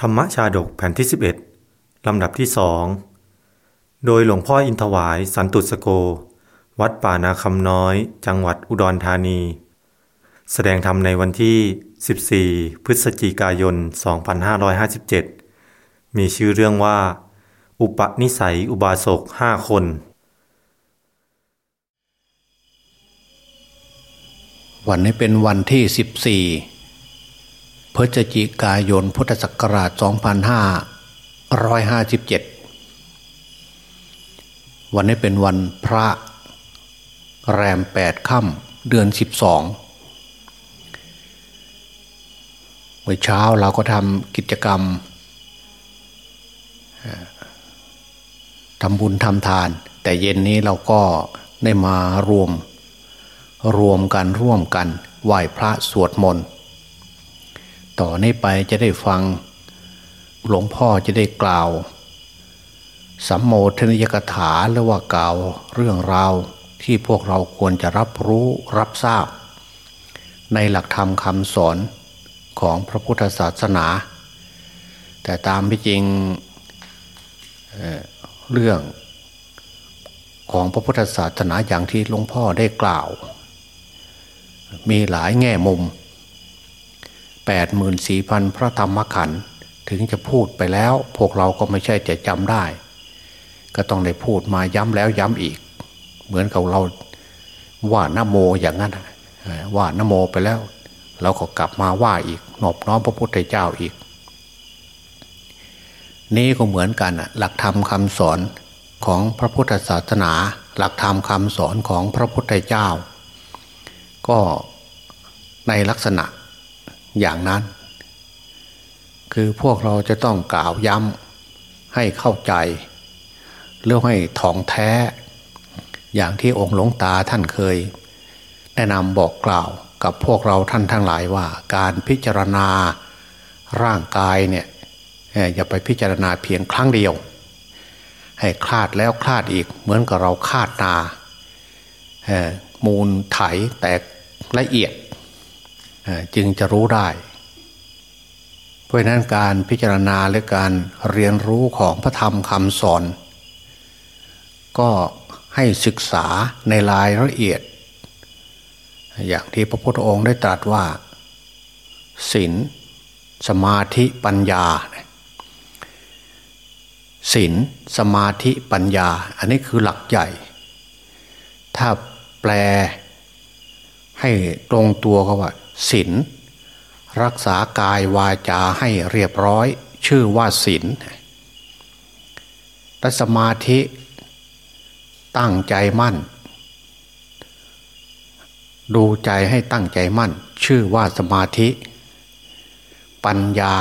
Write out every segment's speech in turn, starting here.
ธรรมชาดกแผ่นที่ 11 ลำดับที่สองโดยหลวงพ่ออินทวายสันตุสโก วัดป่านาคำน้อย จังหวัดอุดรธานี แสดงธรรมในวันที่ 14 พฤศจิกายน 2557 มีชื่อเรื่องว่า อุปนิสัยอุบาสกห้าคน วันนี้เป็นวันที่ 14 พฤศจิกายนพุทธศักราช 2557 วันนี้เป็นวันพระแรมแปดค่ำเดือน 12 เมื่อเช้าเราก็ทำกิจกรรมทำบุญทำทาน แต่เย็นนี้เราก็ได้มารวม รวมกันร่วมกันไหว้พระสวดมนต์ ต่อนนี้ไปจะได้ฟังหลวงพ่อจะได้กล่าว สัมโมทนิยกถาหรือว่ากล่าวเรื่องราวที่พวกเราควรจะรับรู้รับทราบ ในหลักธรรมคำสอนของพระพุทธศาสนา แต่ตามที่จริงเเรื่องของพระพุทธศาสนาอย่างที่หลวงพ่อได้กล่าว มีหลายแง่มุม แปดหมื่นสี่พันพระธรรมขันธ์ถึงจะพูดไปแล้ว พวกเราก็ไม่ใช่จะจำได้ ก็ต้องได้พูดมาย้ำแล้วย้ำอีก เหมือนกับเราว่านโมอย่างนั้นว่านโมไปแล้ว เราก็กลับมาว่าอีกนอบน้อมพระพุทธเจ้าอีก นี่ก็เหมือนกันหลักธรรมคำสอนของพระพุทธศาสนา หลักธรรมคำสอนของพระพุทธเจ้า ก็ในลักษณะ อย่างนั้น คือพวกเราจะต้องกล่าวย้ำให้เข้าใจเรื่องให้ถ่องแท้ อย่างที่องค์หลวงตาท่านเคย แนะนำบอกกล่าวกับพวกเราท่านทั้งหลายว่า การพิจารณาร่างกายเนี่ยอย่าไปพิจารณาเพียงครั้งเดียว ให้คลาดแล้วคลาดอีกเหมือนกับเราคาดนามูลไถแตกละเอียด จึงจะรู้ได้ เพราะนั้นการพิจารณาและการเรียนรู้ของพระธรรมคำสอน ก็ให้ศึกษาในรายละเอียด อย่างที่พระพุทธองค์ได้ตรัสว่าศีลสมาธิปัญญาศีลสมาธิปัญญา อันนี้คือหลักใหญ่ ถ้าแปลให้ตรงตัวก็ว่า ศีลรักษากายวาจาให้เรียบร้อย ชื่อว่าศีลและสมาธิตั้งใจมั่น ดูใจให้ตั้งใจมั่น ชื่อว่าสมาธิ ปัญญา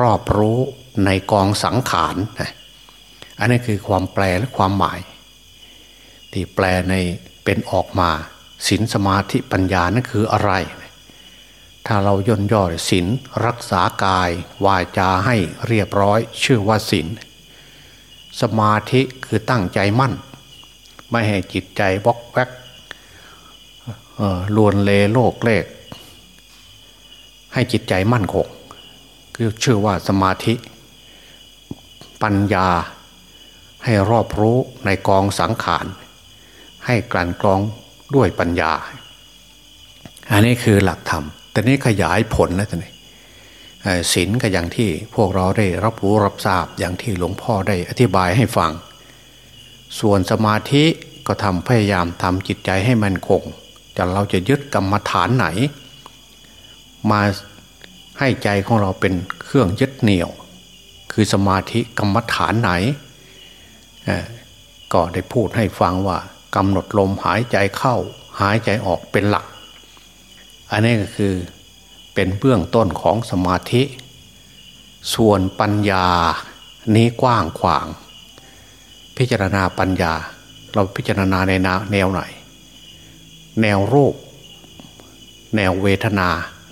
รอบรู้ในกองสังขารอันนี้คือความแปลและความหมาย ที่แปลในเป็นออกมาศีลสมาธิปัญญานั่นคืออะไร ถ้าเราย่นย่อศีลรักษากาย วาจาให้เรียบร้อยชื่อว่าศีลสมาธิคือตั้งใจมั่น ไม่ให้จิตใจวอกแวกลวนเลโลกเลก ให้จิตใจมั่นคงคือชื่อว่าสมาธิ ปัญญาให้รอบรู้ในกองสังขาร ให้กลั่นกรองด้วยปัญญา อันนี้คือหลักธรรม แต่นี้ขยายผลนะท่านศีลก็อย่างที่พวกเราได้รับรู้รับทราบอย่างที่หลวงพ่อได้อธิบายให้ฟัง ส่วนสมาธิก็ทำพยายามทำจิตใจให้มันคงจะเราจะยึดกรรมฐานไหน มาให้ใจของเราเป็นเครื่องยึดเหนี่ยว คือสมาธิกรรมฐานไหนก็ได้พูดให้ฟังว่ากำหนดลมหายใจเข้า หายใจออกเป็นหลัก อันนี้ก็คือเป็นเบื้องต้นของสมาธิ ส่วนปัญญานี้กว้างขวาง พิจารณาปัญญา เราพิจารณาในแนวไหน แนวรูป แนวเวทนา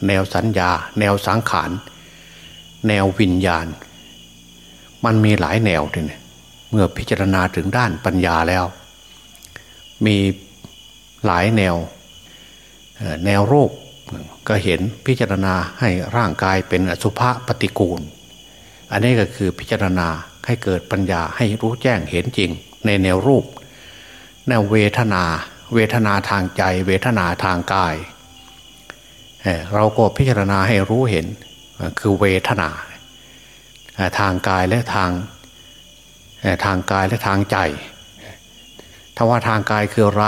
แนวสัญญา แนวสังขาร แนววิญญาณ มันมีหลายแนวทีนี้เมื่อพิจารณาถึงด้านปัญญาแล้ว มีหลายแนว แนวรูป ก็เห็นพิจารณาให้ร่างกายเป็นอสุภะปฏิกูล อันนี้ก็คือพิจารณาให้เกิดปัญญาให้รู้แจ้งเห็นจริง ในแนวรูปแนวเวทนา เวทนาทางใจ เวทนาทางกายเราก็พิจารณาให้รู้เห็นคือเวทนา ทางกายและทางทางกายและทางใจถ้าว่าทางกายคืออะไร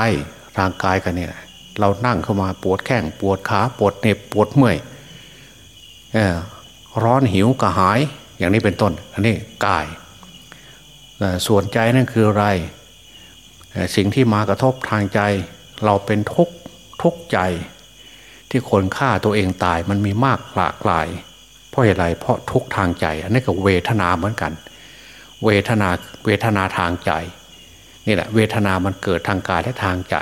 ทางกายกันเนี่ย เรานั่งเข้ามาปวดแข้งปวดขาปวดเน็บปวดเมื่อยร้อนหิวกระหาย อย่างนี้เป็นต้น อันนี้กายส่วนใจนั่นคืออะไร สิ่งที่มากระทบทางใจ เราเป็นทุกทุกใจ ที่คนฆ่าตัวเองตายมันมีมากหลากหลาย เพราะอะไรเพราะทุกทางใจ อันนี้ก็เวทนาเหมือนกัน เวทนาเวทนาทางใจ นี่แหละ เวทนามันเกิดทางกายและทางใจ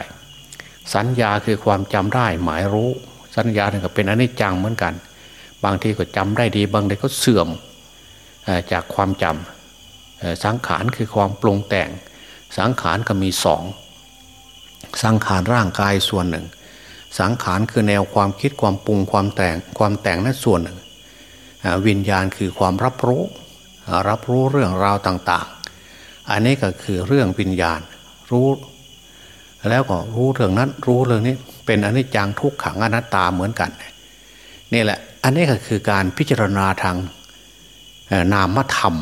สัญญาคือความจำได้หมายรู้ สัญญาเนี่ยก็เป็นอนิจจังเหมือนกัน บางทีก็จำได้ดี บางทีก็เสื่อมจากความจำสังขารคือความปรุงแต่ง สังขารก็มีสองสังขารร่างกายส่วนหนึ่ง สังขารคือแนวความคิดความปรุงความแต่งความแต่งนั้นส่วนหนึ่งวิญญาณคือความรับรู้ รับรู้เรื่องราวต่างอันนี้ก็คือเรื่องวิญญาณรู้ แล้วก็รู้เรื่องนั้นรู้เรื่องนี้ เป็นอนิจจังทุกขังอนัตตาเหมือนกันนี่แหละ อันนี้ก็คือการพิจารณาทางนามธรรม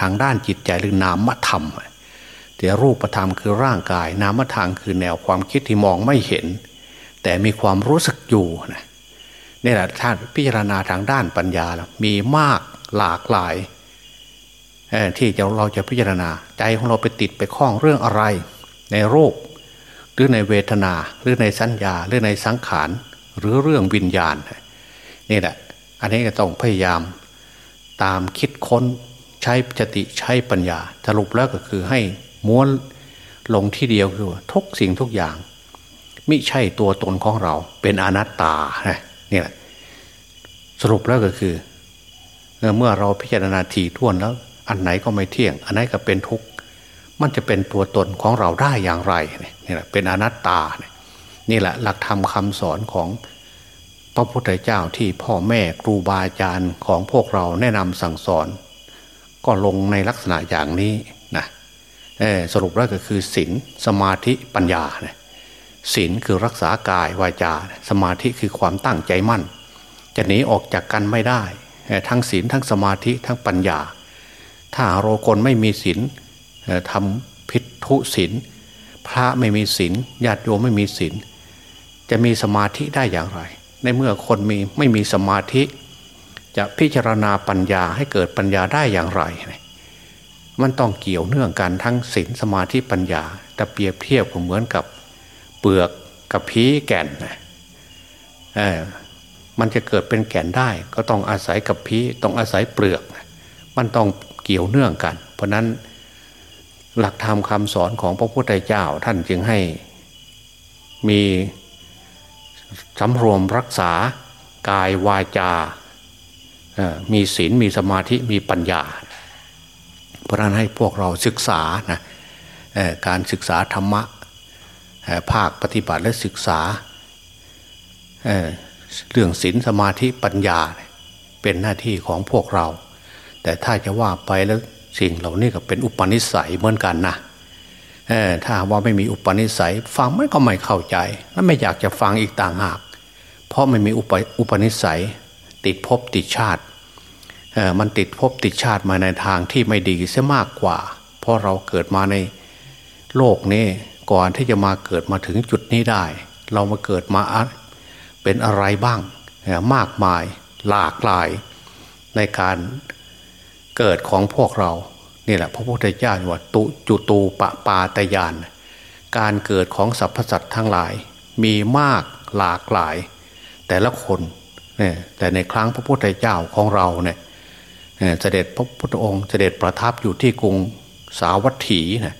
ทางด้านจิตใจหรือนามธรรมแต่รูปธรรมคือร่างกาย นามธรรมคือแนวความคิดที่มองไม่เห็น แต่มีความรู้สึกอยู่นะนี่แหละท่านพิจารณาทางด้านปัญญาแล้วมีมากหลากหลายที่เราจะพิจารณาใจของเราไปติดไปคล้องเรื่องอะไร ในโรคหรือในเวทนา หรือในสัญญา หรือในสังขาร หรือเรื่องวิญญาณ นี่แหละ อันนี้ก็ต้องพยายาม ตามคิดค้นใช้สติใช้ปัญญาสรุปแล้วก็คือให้ม้วนลงที่เดียวคือทุกสิ่งทุกอย่างไม่ใช่ตัวตนของเราเป็นอนัตตาเนี่แหละสรุปแล้วก็คือ เมื่อเราพิจารณาทีท่วนแล้ว อันไหนก็ไม่เที่ยง อันไหนก็เป็นทุกข์ มันจะเป็นตัวตนของเราได้อย่างไรนี่แหละเป็นอนัตตานี่แหละหลักธรรมคาสอนของพระพุทธเจ้าที่พ่อแม่ครูบาอาจารย์ของพวกเราแนะนำสั่งสอน ก็ลงในลักษณะอย่างนี้นะสรุปแล้วก็คือศีลสมาธิปัญญาศีลคือรักษากายวาจา สมาธิคือความตั้งใจมั่น จะหนีออกจากกันไม่ได้ ทั้งศีลทั้งสมาธิทั้งปัญญา ถ้าโรคนไม่มีศีล ทำพิทุศีลพระไม่มีศีลญาติโยมไม่มีศีลจะมีสมาธิได้อย่างไร ในเมื่อคนมีไม่มีสมาธิ จะพิจารณาปัญญาให้เกิดปัญญาได้อย่างไร มันต้องเกี่ยวเนื่องกันทั้งศีลสมาธิปัญญา แต่เปรียบเทียบก็เหมือนกับเปลือกกับพีแก่นมันจะเกิดเป็นแก่นได้ ก็ต้องอาศัยกับพีต้องอาศัยเปลือก มันต้องเกี่ยวเนื่องกัน เพราะนั้น หลักธรรมคำสอนของพระพุทธเจ้าท่านจึงให้มีสำรวมรักษากายวาจา มีศีลมีสมาธิมีปัญญา เพราะนั้นให้พวกเราศึกษานะการศึกษาธรรมะภาคปฏิบัติและศึกษาเรื่องศีลสมาธิปัญญา เป็นหน้าที่ของพวกเรา แต่ถ้าจะว่าไปแล้ว สิ่งเหล่านี้ก็เป็นอุปนิสัยเหมือนกันนะถ้าว่าไม่มีอุปนิสัย ฟังมันก็ไม่เข้าใจ และไม่อยากจะฟังอีกต่างหาก เพราะไม่มีอุปอุปนิสัย ติดภพติดชาติมันติดภพติดชาติมาในทางที่ไม่ดีเสียมากกว่า เพราะเราเกิดมาในโลกนี้ก่อนที่จะมาเกิดมาถึงจุดนี้ได้ เรามาเกิดมาเป็นอะไรบ้างมากมายหลากหลายในการ เกิดของพวกเรา นี่แหละ พระพุทธเจ้าว่าตุจุตูปปาตยาน การเกิดของสรรพสัตว์ทั้งหลาย มีมากหลากหลาย แต่ละคนเนี่ยแต่ในครั้งพระพุทธเจ้าของเราเนี่ยเสด็จพระพุทธองค์ เสด็จประทับอยู่ที่กรุงสาวัตถีนะ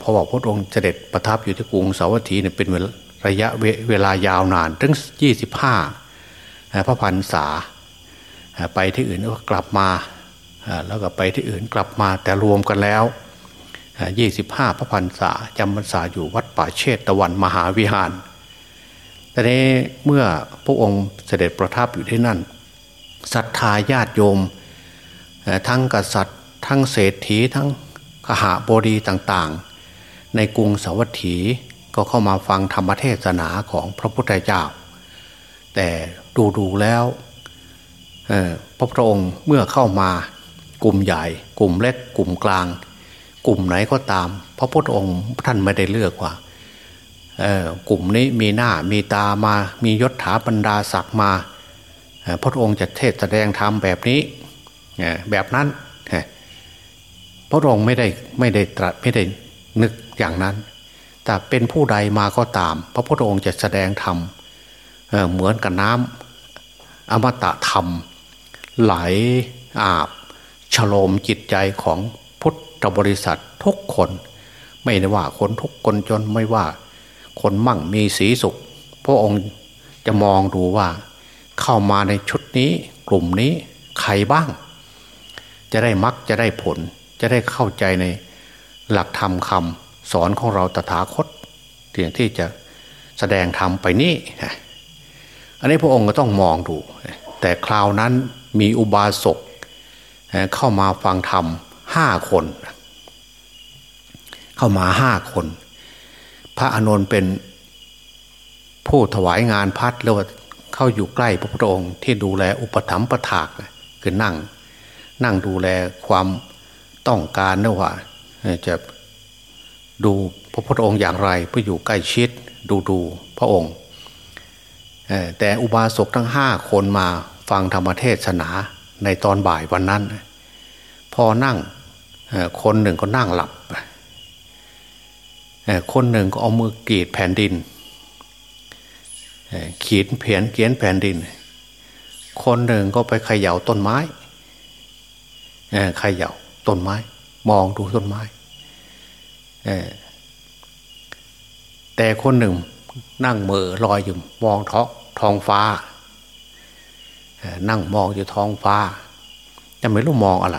พอบอกพระองค์เสด็จประทับอยู่ที่กรุงสาวัตถีเนี่ยเป็นระยะเวลายาวนานถึงยี่สิบห้าพระพันษาไปที่อื่นก็กลับมา แล้วก็ไปที่อื่นกลับมาแต่รวมกันแล้วยี่สิบห้าพระพันษาจำพรรษาอยู่วัดป่าเชตตะวันมหาวิหารแต่นี้เมื่อพระองค์เสด็จประทับอยู่ที่นั่นศรัทธาญาติโยม ทั้งกษัตริย์ ทั้งเศรษฐีทั้งขหาบดีต่างๆ ในกรุงสวัสดีก็เข้ามาฟังธรรมเทศนาของพระพุทธเจ้า แต่ดูๆแล้วพระพุทธองค์เมื่อเข้ามา กลุ่มใหญ่ กลุ่มเล็ก กลุ่มกลาง กลุ่มไหนก็ตาม พระพุทธองค์ท่านไม่ได้เลือกว่ากลุ่มนี้มีหน้ามีตามา มียศถาบรรดาศักดิ์มาพระองค์จะเทศแสดงธรรมแบบนี้แบบนั้นพระองค์ไม่ได้ไม่ได้ตรัสไม่ได้นึกอย่างนั้น แต่เป็นผู้ใดมาก็ตาม พระพุทธองค์จะแสดงธรรมเหมือนกับน้ำอมตะธรรม ไหลอาบ ฉโลมจิตใจของพุทธบริษัททุกคน ไม่ได้ว่าคนทุกคนจนไม่ว่า คนมั่งมีสีสุข พระองค์จะมองดูว่า เข้ามาในชุดนี้กลุ่มนี้ใครบ้าง จะได้มักจะได้ผล จะได้เข้าใจในหลักธรรมคำสอนของเราตถาคตเทียงที่จะแสดงธรรมไปนี่อันนี้พระองค์ก็ต้องมองดู แต่คราวนั้นมีอุบาสก เข้ามาฟังธรรมห้าคน เข้ามาห้าคน พระอานนท์เป็นผู้ถวายงานพัดแล้วเข้าอยู่ใกล้พระพุทธองค์ที่ดูแลอุปถัมภ์ประถากคือนั่ง นั่งดูแลความต้องการนะว่าจะดูพระพุทธองค์อย่างไรเพื่ออยู่ใกล้ชิดดูดูพระองค์แต่อุบาสกทั้งห้าคนมาฟังธรรมเทศนา ในตอนบ่ายวันนั้น พอนั่งคนหนึ่งก็นั่งหลับ คนหนึ่งก็เอามือกรีดแผ่นดิน ขีดเพียนเขียนแผ่นดิน คนหนึ่งก็ไปเขย่าต้นไม้เขย่าต้นไม้ มองดูต้นไม้แต่คนหนึ่งนั่งเมือลอยอยู่มองท้องท้องฟ้า นั่งมองอยู่ท้องฟ้า จะไม่รู้มองอะไร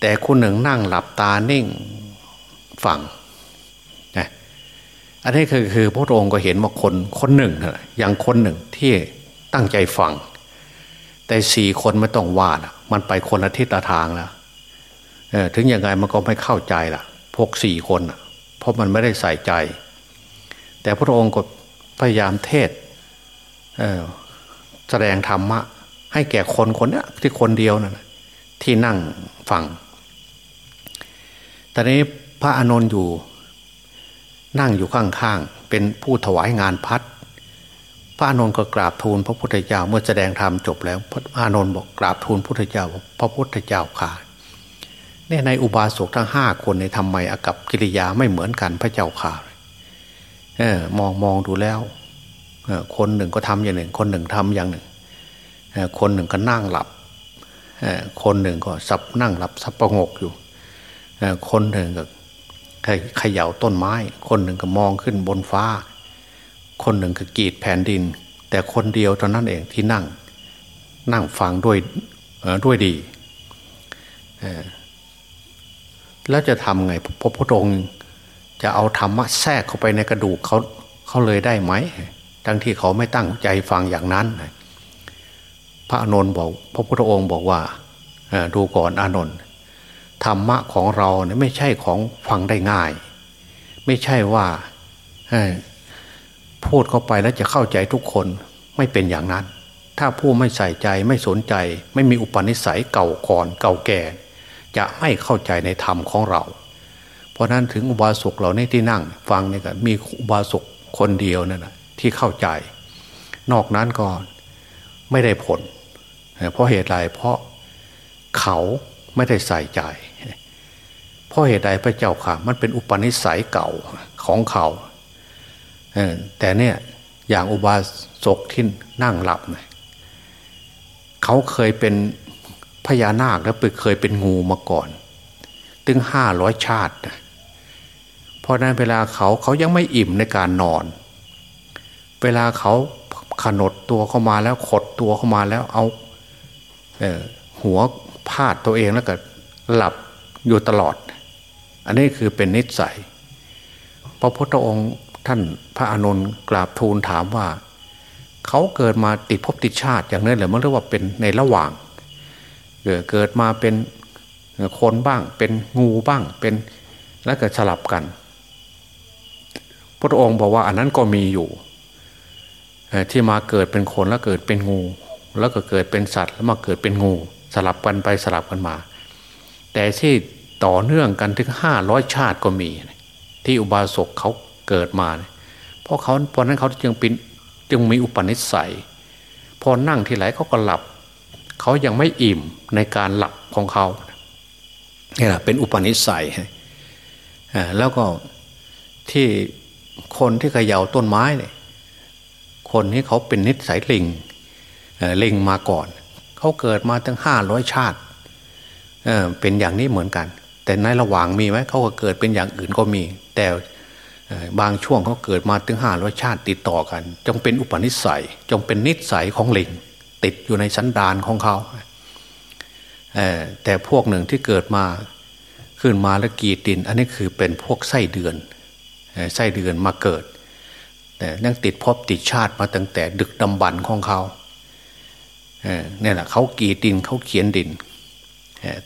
แต่คนหนึ่งนั่งหลับตานิ่งฝั่งอันนี้คือคือพระองค์ก็เห็นว่าคนคนหนึ่งอย่างคนหนึ่งที่ตั้งใจฟัง แต่สี่คนไม่ต้องว่านะมันไปคนละทิศทางแล้วถึงยังไงมันก็ไม่เข้าใจล่ะ พวกสี่คนเพราะมันไม่ได้ใส่ใจ แต่พระองค์ก็พยายามเทศแสดงธรรมะ ให้แก่คนคนนี้ที่คนเดียวนะ่ะที่นั่งฟังตอนนี้พระอานนท์อยู่ นั่งอยู่ข้างๆ เป็นผู้ถวายงานพัดพระอานนท์ก็กราบทูลพระพุทธเจ้าเมื่อแสดงธรรมจบแล้ว พระอานนท์บอกกราบทูลพระพุทธเจ้า พระพุทธเจ้าขาเนี่ยในอุบาสกทั้งห้าคนในทำไมอากับกิริยาไม่เหมือนกันพระเจ้าข่าเออมองมองดูแล้วคนหนึ่งก็ทำอย่างหนึ่ง คนหนึ่งทำอย่างหนึ่ง คนหนึ่งก็นั่งหลับคนหนึ่งก็สับนั่งหลับสับประงกอยู่คนหนึ่งก็เขย่าต้นไม้ คนหนึ่งก็มองขึ้นบนฟ้า คนหนึ่งก็กีดแผ่นดิน แต่คนเดียวเท่านั้นเองที่นั่ง นั่งฟังด้วยด้วยดี แล้วจะทำไงพระพุทธองค์จะเอาธรรมะแทรกเข้าไปในกระดูกเขาเขาเลยได้ไหมทั้งที่เขาไม่ตั้งใจฟังอย่างนั้น พระอนนท์บอก พระพุทธองค์บอกว่าดูก่อนอานนท์ธรรมะของเราเนี่ยไม่ใช่ของฟังได้ง่าย ไม่ใช่ว่าพูดเข้าไปแล้วจะเข้าใจทุกคนไม่เป็นอย่างนั้น ถ้าผู้ไม่ใส่ใจไม่สนใจ ไม่มีอุปนิสัยเก่าก่อนเก่าแก่ จะไม่เข้าใจในธรรมของเรา เพราะนั้นถึงอุบาสกเหล่านี้ที่นั่ง ฟังเนี่ยก็มีอุบาสกคนเดียวนั่นแหะที่เข้าใจ นอกนั้นก็ไม่ได้ผล เพราะเหตุไรเพราะเขาไม่ได้ใส่ใจ เพราะเหตุใดพระเจ้าค่ะ มันเป็นอุปนิสัยเก่าของเขาแต่เนี่ยอย่างอุบาสกที่นั่งหลับเนี่ยเขาเคยเป็นพญานาคแล้วไปเคยเป็นงูมาก่อน ถึงห้าร้อยชาติเพราะนั้นเวลาเขาเขายังไม่อิ่มในการนอน เวลาเขาขนดตัวเข้ามาแล้วขดตัวเข้ามาแล้วเอา หัวพาดตัวเองแล้วก็หลับอยู่ตลอด อันนี้คือเป็นนิสัยพระพุทธองค์ท่านพระอานนท์กราบทูลถามว่า เขาเกิดมาติดภพติดชาติอย่างนั้นเลยมันเรียกว่าเป็นในระหว่างเกิดเกิดมาเป็นคนบ้าง เป็นงูบ้างเป็นแล้วก็สลับกัน พระองค์บอกว่าอันนั้นก็มีอยู่ที่มาเกิดเป็นคนแล้วเกิดเป็นงู แล้วก็เกิดเป็นสัตว์แล้วมาเกิดเป็นงู สลับกันไปสลับกันมา แต่ที่ต่อเนื่องกันถึงห้าร้อยชาติก็มี ที่อุบาสกเขาเกิดมา เพราะเขาเพราะนั้นเขาจึงเป็นจึงมีอุปนิสัย พอนั่งที่ไหนเขาก็หลับ เขายังไม่อิ่มในการหลับของเขานี่แหละเป็นอุปนิสัยแล้วก็ที่คนที่เขย่าต้นไม้เนี่ยคนนี้เขาเป็นนิสัยลิง เลิงมาก่อน เขาเกิดมาตั้งห้าร้อยชาติเเป็นอย่างนี้เหมือนกัน แต่ในระหว่างมีไหมเขาก็เกิดเป็นอย่างอื่นก็มี แต่บางช่วงเขาเกิดมาถึงห้าร้อยชาติติดต่อกัน จงเป็นอุปนิสัย จงเป็นนิสัยของลิงติดอยู่ในสันดานของเขาแต่พวกหนึ่งที่เกิดมาขึ้นมาแล้วกีดิน อันนี้คือเป็นพวกไส้เดือนไส้เดือนมาเกิด แต่ยังติดพบติดชาติมาตั้งแต่ดึกดำบรรของเขา เนี่ยแหละเขากีดินเขาเขียนดิน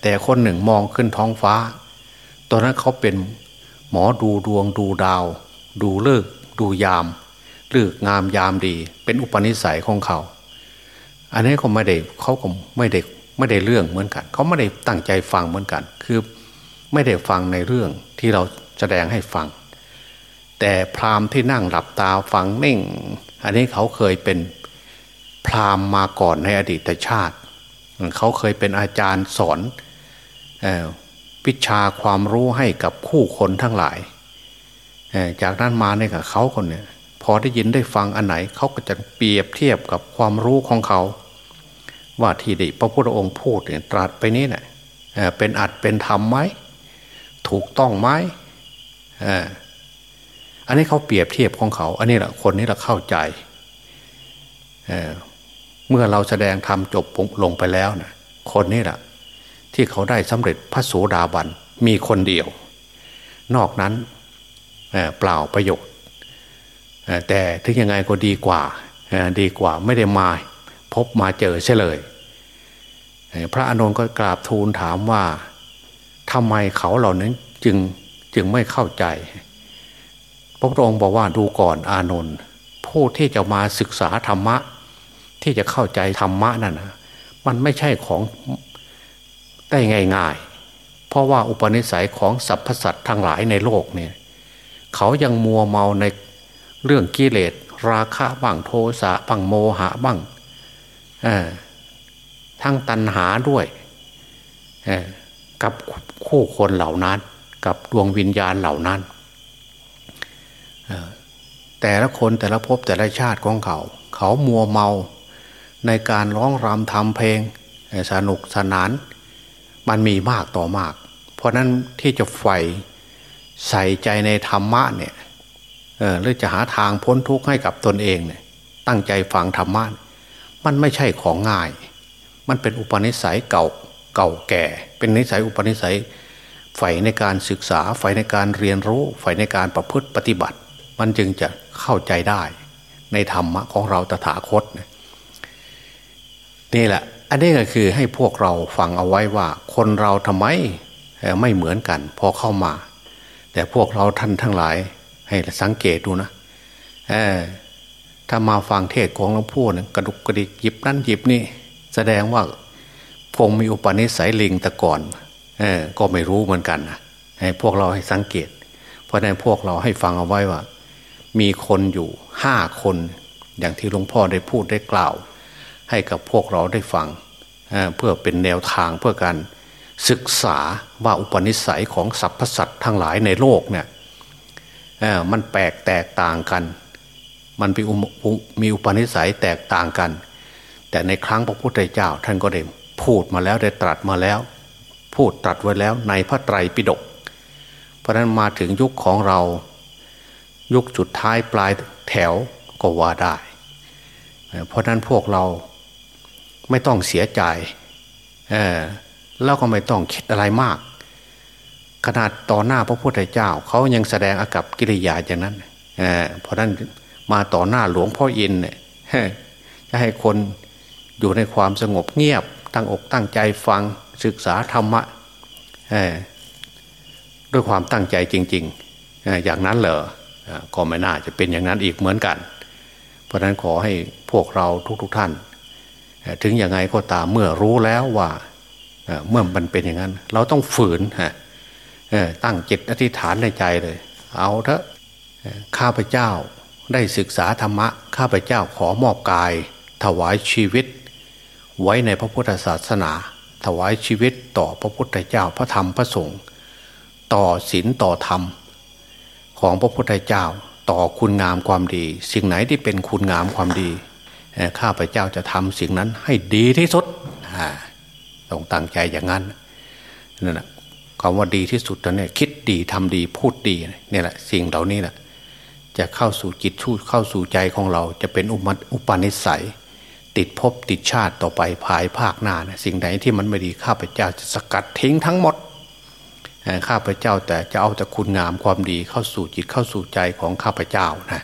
แต่คนหนึ่งมองขึ้นท้องฟ้าตอนนั้นเขาเป็นหมอดูดวงดูดาว ดูเลิกดูยามเลิกงามยามดี เป็นอุปนิสัยของเขา อันนี้เขาไม่ได้เขาก็ไม่ได้ไม่ได้เรื่องเหมือนกัน เขาไม่ได้ตั้งใจฟังเหมือนกัน คือไม่ได้ฟังในเรื่องที่เราแสดงให้ฟัง แต่พราหมณ์ที่นั่งหลับตาฟังนิ่ง อันนี้เขาเคยเป็น พราหมณ์มาก่อนในอดีตชาติ เขาเคยเป็นอาจารย์สอนวิชาความรู้ให้กับคู่คนทั้งหลาย จากนั้นมาเนี่ยเขาคนเนี่ยพอได้ยินได้ฟังอันไหนเขาก็จะเปรียบเทียบกับความรู้ของเขา ว่าที่ดิพระพุทธองค์พูดเนี่ยตรัสไปนี้เนะ่ยเป็นอัดเป็นธรรมไหมถูกต้องไหมอันนี้เขาเปรียบเทียบของเขา อันนี้แหละคนนี้เราเข้าใจ เมื่อเราแสดงธรรมจบลงไปแล้วนะคนนี้แหละที่เขาได้สำเร็จพระโสดาบันมีคนเดียว นอกนั้นเปล่าประโยชน์ แต่ถึงยังไงก็ดีกว่าดีกว่าไม่ได้มาพบมาเจอเฉลย พระอนุนก็กราบทูลถามว่าทำไมเขาเหล่านั้นจึงจึงไม่เข้าใจ พระพุทธองค์บอกว่าดูก่อนอานนท์ผู้ที่จะมาศึกษาธรรมะ ที่จะเข้าใจธรรมะนั่นนะมันไม่ใช่ของได้ง่ายๆ เพราะว่าอุปนิสัยของสรรพสัตว์ทั้งหลายในโลกเนี่ยเขายังมัวเมาในเรื่องกิเลสราคะบ้างโทสะบ้างโมหะบ้างทั้งตัณหาด้วยกับคู่คนเหล่านั้น กับดวงวิญญาณเหล่านั้นแต่ละคนแต่ละภพแต่ละชาติของเขา เขามัวเมา ในการร้องรำทำเพลงสนุกสนาน มันมีมากต่อมาก เพราะนั้นที่จะใฝ่ใส่ใจในธรรมะเนี่ยหรือจะหาทางพ้นทุกข์ให้กับตนเองเนี่ยตั้งใจฟังธรรมะมันไม่ใช่ของง่าย มันเป็นอุปนิสัยเก่าเก่าแก่ เป็นนิสัยอุปนิสัยใฝ่ในการศึกษาใฝ่ในการเรียนรู้ใฝ่ในการประพฤติปฏิบัติ มันจึงจะเข้าใจได้ในธรรมะของเราตถาคตนี่ นี่แหละ อันนี้ก็คือให้พวกเราฟังเอาไว้ว่า คนเราทำไมไม่เหมือนกัน พอเข้ามา แต่พวกเราท่านทั้งหลาย ให้สังเกตดูนะถ้ามาฟังเทศของหลวงพ่อนะกระดุกกระดิกหยิบนั่นหยิบนี่ แสดงว่าคงมีอุปนิสัยลิงแต่ก่อนก็ไม่รู้เหมือนกันนะให้พวกเราให้สังเกต เพราะนั้นพวกเราให้ฟังเอาไว้ว่า มีคนอยู่ห้าคน อย่างที่หลวงพ่อได้พูดได้กล่าว ให้กับพวกเราได้ฟังเพื่อเป็นแนวทางเพื่อการศึกษาว่าอุปนิสัยของสรรพสัตว์ทั้งหลายในโลกเนี่ยมันแปลกแตกต่างกัน มันมีอุปนิสัยแตกต่างกัน แต่ในครั้งพระพุทธเจ้าท่านก็ได้พูดมาแล้วได้ตรัสมาแล้ว พูดตรัสไว้แล้วในพระไตรปิฎกเพราะนั้นมาถึงยุคของเรา ยุคสุดท้ายปลายแถวก็ว่าได้ เพราะนั้นพวกเรา ไม่ต้องเสียใจเออแล้วก็ไม่ต้องคิดอะไรมาก ขนาดต่อหน้าพระพุทธเจ้าเขายังแสดงอากับกิริยาอย่างนั้นเเพราะนั้นมาต่อหน้าหลวงพ่ออินเนี่ยจะให้คนอยู่ในความสงบเงียบ ตั้งอกตั้งใจฟังศึกษาธรรมะด้วยความตั้งใจจริง ๆ อย่างนั้นเหรอก็ไม่น่าจะเป็นอย่างนั้นอีกเหมือนกัน เพราะนั้นขอให้พวกเราทุกๆทท่าน ถึงยังไงก็ตามเมื่อรู้แล้วว่าเมื่อมันเป็นอย่างนั้น เราต้องฝืนฮะตั้งจิตอธิษฐานในใจเลย เอาเถอะข้าพเจ้าได้ศึกษาธรรมะ ข้าพเจ้าขอมอบกาย ถวายชีวิต ไว้ในพระพุทธศาสนา ถวายชีวิตต่อพระพุทธเจ้าพระธรรมพระสงฆ์ต่อศีลต่อธรรม ของพระพุทธเจ้า ต่อคุณงามความดี สิ่งไหนที่เป็นคุณงามความดี ข้าพเจ้าจะทำสิ่งนั้นให้ดีที่สุดต้องตั้งใจอย่างนั้นนั่นแหละคำว่าดีที่สุดตอนนี้คิดดีทำดีพูดดีเนี่ยแหละสิ่งเหล่านี้แหละจะเข้าสู่จิตชูดเข้าสู่ใจของเรา จะเป็นอุปอุปนิสัย ติดภพติดชาติต่อไปภายภาคหน้านะสิ่งใดที่มันไม่ดีข้าพเจ้าจะสกัดทิ้งทั้งหมดข้าพเจ้าแต่จะเอาแต่คุณงามความดีเข้าสู่จิตเข้าสู่ใจของข้าพเจ้านะ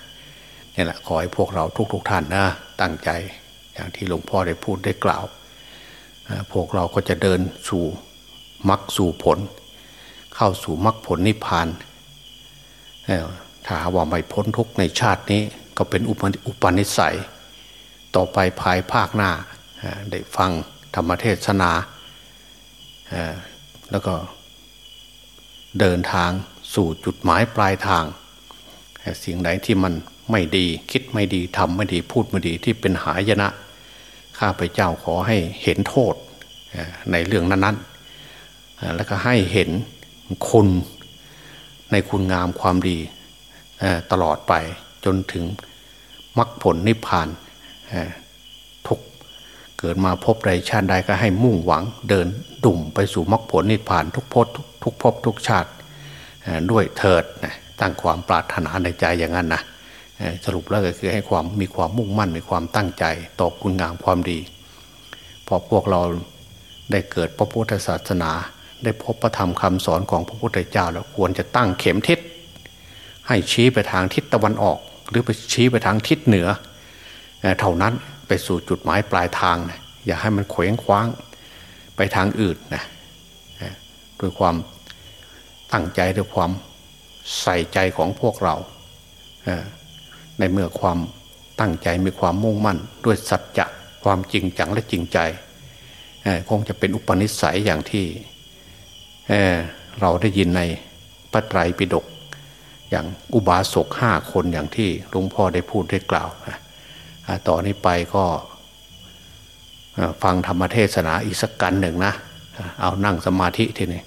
นี่แหละขอให้พวกเราทุกๆทท่านนะ ตั้งใจ อย่างที่หลวงพ่อได้พูดได้กล่าว พวกเราก็จะเดินสู่มรรคสู่ผล เข้าสู่มรรคผลนิพพานถ้าว่าไม่พ้นทุกในชาตินี้ก็เป็นอุปนิสัย ต่อไปภายภาคหน้าได้ฟังธรรมเทศนา แล้วก็เดินทางสู่จุดหมายปลายทาง สิ่งไหนที่มัน ไม่ดี คิดไม่ดีทำไม่ดีพูดไม่ดีที่เป็นหายนะ ข้าพเจ้าขอให้เห็นโทษในเรื่องนั้นๆ แล้วก็ให้เห็นคุณในคุณงามความดีตลอดไปจนถึงมรรคผลนิพพานทุกเกิดมาพบใดชาติใดก็ให้มุ่งหวังเดินดุ่มไปสู่มรรคผลนิพพานทุกพบทุกพบทุกชาติด้วยเถิดตั้งความปรารถนาในใจอย่างนั้นนะ สรุปแล้วก็คือให้ความมีความมุ่งมั่นมีความตั้งใจต่อคุณงามความดี พอพวกเราได้เกิดพระพุทธศาสนา ได้พบพระธรรมคำสอนของพระพุทธเจ้า แล้วควรจะตั้งเข็มทิศให้ชี้ไปทางทิศตะวันออก หรือไปชี้ไปทางทิศเหนือ เท่านั้นไปสู่จุดหมายปลายทางนะอย่าให้มันเขวงคว้างไปทางอื่นนะด้วยความตั้งใจด้วยความใส่ใจของพวกเรา ในเมื่อความตั้งใจมีความมุ่งมั่น ด้วยสัจจะความจริงจังและจริงใจคงจะเป็นอุปนิสัยอย่างที่เเราได้ยินในพระไตรปิฎกอย่างอุบาสกห้าคนอย่างที่หลวงพ่อได้พูดได้กล่าวต่อนนี้ไปก็ฟังธรรมเทศนาอีกสักกันหนึ่งนะ เอานั่งสมาธิทีนี้